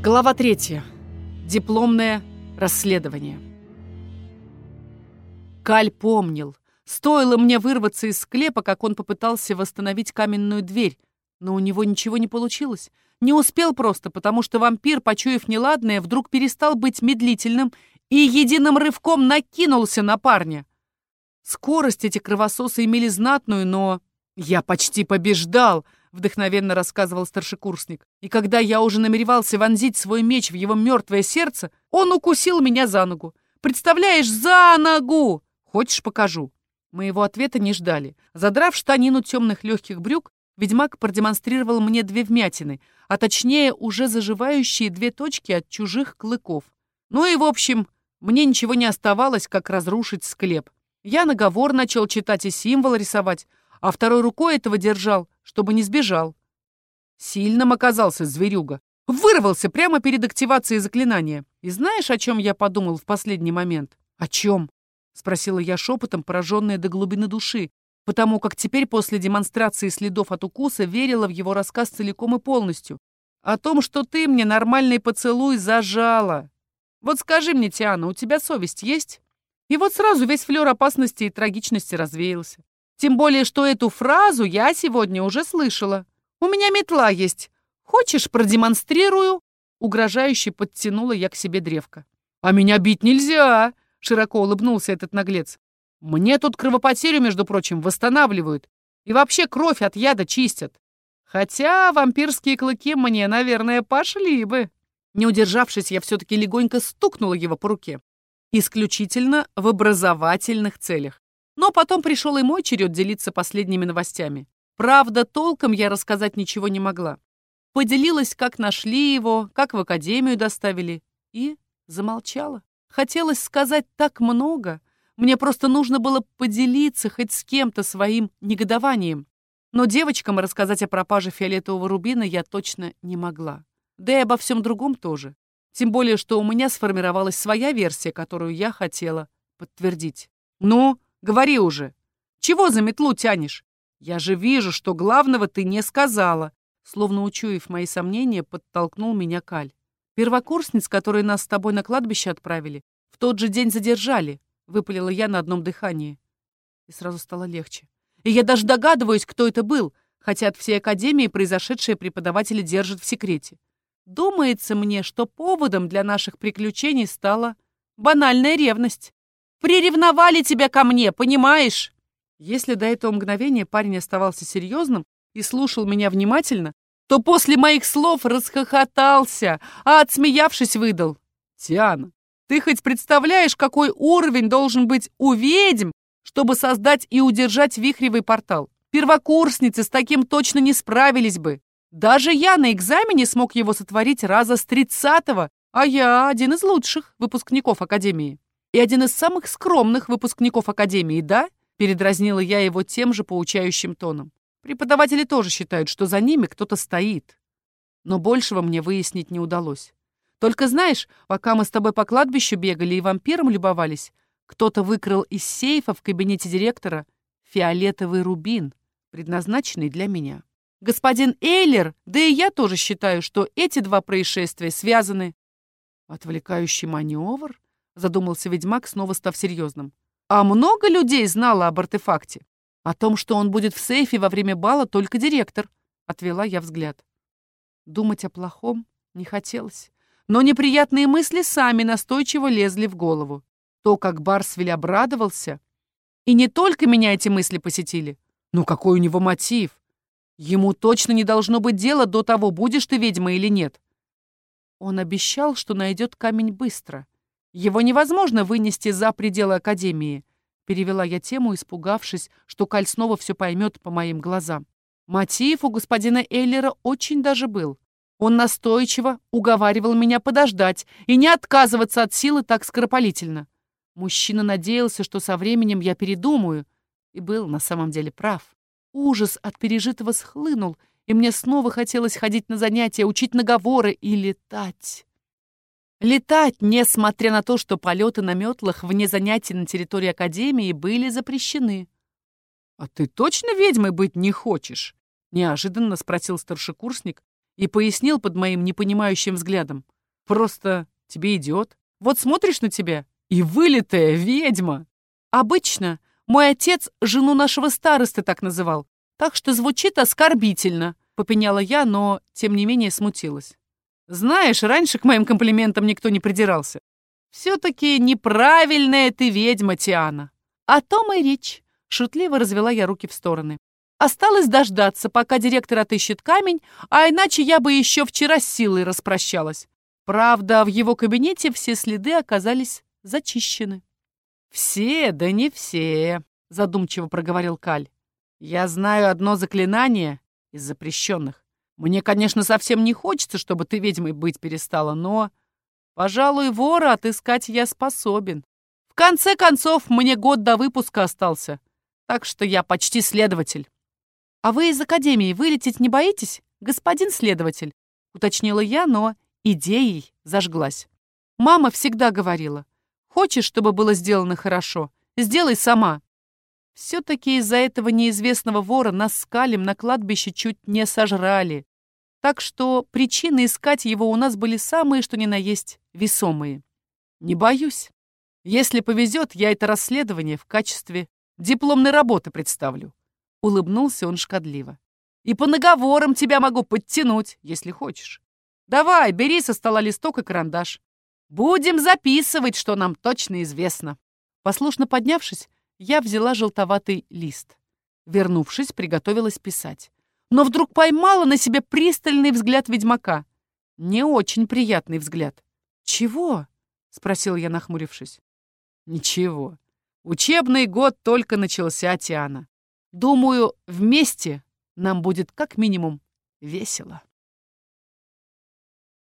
Глава третья. Дипломное расследование. Каль помнил. Стоило мне вырваться из склепа, как он попытался восстановить каменную дверь, но у него ничего не получилось. Не успел просто, потому что вампир, почуяв неладное, вдруг перестал быть медлительным и единым рывком накинулся на парня. Скорость эти кровососы имели знатную, но... Я почти побеждал —— вдохновенно рассказывал старшекурсник. «И когда я уже намеревался вонзить свой меч в его мертвое сердце, он укусил меня за ногу. Представляешь, за ногу! Хочешь, покажу?» Моего ответа не ждали. Задрав штанину темных легких брюк, ведьмак продемонстрировал мне две вмятины, а точнее уже заживающие две точки от чужих клыков. Ну и, в общем, мне ничего не оставалось, как разрушить склеп. Я наговор начал читать и символ рисовать, а второй рукой этого держал, чтобы не сбежал. Сильным оказался зверюга. Вырвался прямо перед активацией заклинания. И знаешь, о чем я подумал в последний момент? О чем? Спросила я шепотом, пораженная до глубины души, потому как теперь после демонстрации следов от укуса верила в его рассказ целиком и полностью. О том, что ты мне нормальный поцелуй зажала. Вот скажи мне, Тиана, у тебя совесть есть? И вот сразу весь флёр опасности и трагичности развеялся. Тем более, что эту фразу я сегодня уже слышала. «У меня метла есть. Хочешь, продемонстрирую?» Угрожающе подтянула я к себе древко. «А меня бить нельзя!» — широко улыбнулся этот наглец. «Мне тут кровопотерю, между прочим, восстанавливают. И вообще кровь от яда чистят. Хотя вампирские клыки мне, наверное, пошли бы». Не удержавшись, я все-таки легонько стукнула его по руке. Исключительно в образовательных целях. Но потом пришел и мой черед делиться последними новостями. Правда, толком я рассказать ничего не могла. Поделилась, как нашли его, как в академию доставили. И замолчала. Хотелось сказать так много. Мне просто нужно было поделиться хоть с кем-то своим негодованием. Но девочкам рассказать о пропаже фиолетового рубина я точно не могла. Да и обо всем другом тоже. Тем более, что у меня сформировалась своя версия, которую я хотела подтвердить. «Ну, Говори уже. Чего за метлу тянешь? Я же вижу, что главного ты не сказала. Словно учуяв мои сомнения, подтолкнул меня Каль. Первокурсниц, которые нас с тобой на кладбище отправили, в тот же день задержали, выпалила я на одном дыхании. И сразу стало легче. И я даже догадываюсь, кто это был, хотя от всей академии произошедшее преподаватели держат в секрете. Думается мне, что поводом для наших приключений стала банальная ревность. Приревновали тебя ко мне, понимаешь?» Если до этого мгновения парень оставался серьезным и слушал меня внимательно, то после моих слов расхохотался, а отсмеявшись выдал. «Тиана, ты хоть представляешь, какой уровень должен быть у ведьм, чтобы создать и удержать вихревый портал? Первокурсницы с таким точно не справились бы. Даже я на экзамене смог его сотворить раза с тридцатого, а я один из лучших выпускников Академии и один из самых скромных выпускников Академии, да?» Передразнила я его тем же поучающим тоном. Преподаватели тоже считают, что за ними кто-то стоит. Но большего мне выяснить не удалось. Только знаешь, пока мы с тобой по кладбищу бегали и вампиром любовались, кто-то выкрал из сейфа в кабинете директора фиолетовый рубин, предназначенный для меня. Господин Эйлер, да и я тоже считаю, что эти два происшествия связаны. Отвлекающий маневр? Задумался ведьмак, снова став серьезным. А много людей знало об артефакте? О том, что он будет в сейфе во время бала, только директор. Отвела я взгляд. Думать о плохом не хотелось. Но неприятные мысли сами настойчиво лезли в голову. То, как Барсвель обрадовался. И не только меня эти мысли посетили. Ну какой у него мотив? Ему точно не должно быть дела до того, будешь ты ведьма или нет. Он обещал, что найдет камень быстро. Его невозможно вынести за пределы Академии. Перевела я тему, испугавшись, что Каль снова все поймет по моим глазам. Мотив у господина Эйлера очень даже был. Он настойчиво уговаривал меня подождать и не отказываться от силы так скоропалительно. Мужчина надеялся, что со временем я передумаю, и был на самом деле прав. Ужас от пережитого схлынул, и мне снова хотелось ходить на занятия, учить наговоры и летать. Летать, несмотря на то, что полеты на метлах вне занятий на территории Академии были запрещены. «А ты точно ведьмой быть не хочешь?» — неожиданно спросил старшекурсник, и пояснил под моим непонимающим взглядом. «Просто тебе идет. Вот смотришь на тебя, и вылитая ведьма!» «Обычно мой отец жену нашего старосты так называл, так что звучит оскорбительно», — попеняла я, но, тем не менее, смутилась. «Знаешь, раньше к моим комплиментам никто не придирался. Все-таки неправильная ты ведьма, Тиана». «О том и речь», — шутливо развела я руки в стороны. Осталось дождаться, пока директор отыщет камень, а иначе я бы еще вчера с силой распрощалась. Правда, в его кабинете все следы оказались зачищены. «Все, да не все», — задумчиво проговорил Каль. «Я знаю одно заклинание из запрещенных. Мне, конечно, совсем не хочется, чтобы ты ведьмой быть перестала, но, пожалуй, вора отыскать я способен. В конце концов, мне год до выпуска остался, так что я почти следователь». «А вы из академии вылететь не боитесь, господин следователь?» — уточнила я, но идеей зажглась. Мама всегда говорила, «Хочешь, чтобы было сделано хорошо? Сделай сама». Все-таки из-за этого неизвестного вора нас с на кладбище чуть не сожрали. Так что причины искать его у нас были самые, что ни на есть, весомые. Не боюсь. Если повезет, я это расследование в качестве дипломной работы представлю. Улыбнулся он шкодливо. «И по наговорам тебя могу подтянуть, если хочешь. Давай, бери со стола листок и карандаш. Будем записывать, что нам точно известно». Послушно поднявшись, я взяла желтоватый лист. Вернувшись, приготовилась писать. Но вдруг поймала на себе пристальный взгляд ведьмака. Не очень приятный взгляд. «Чего?» — спросил я, нахмурившись. «Ничего. Учебный год только начался, Тиана. Думаю, вместе нам будет как минимум весело.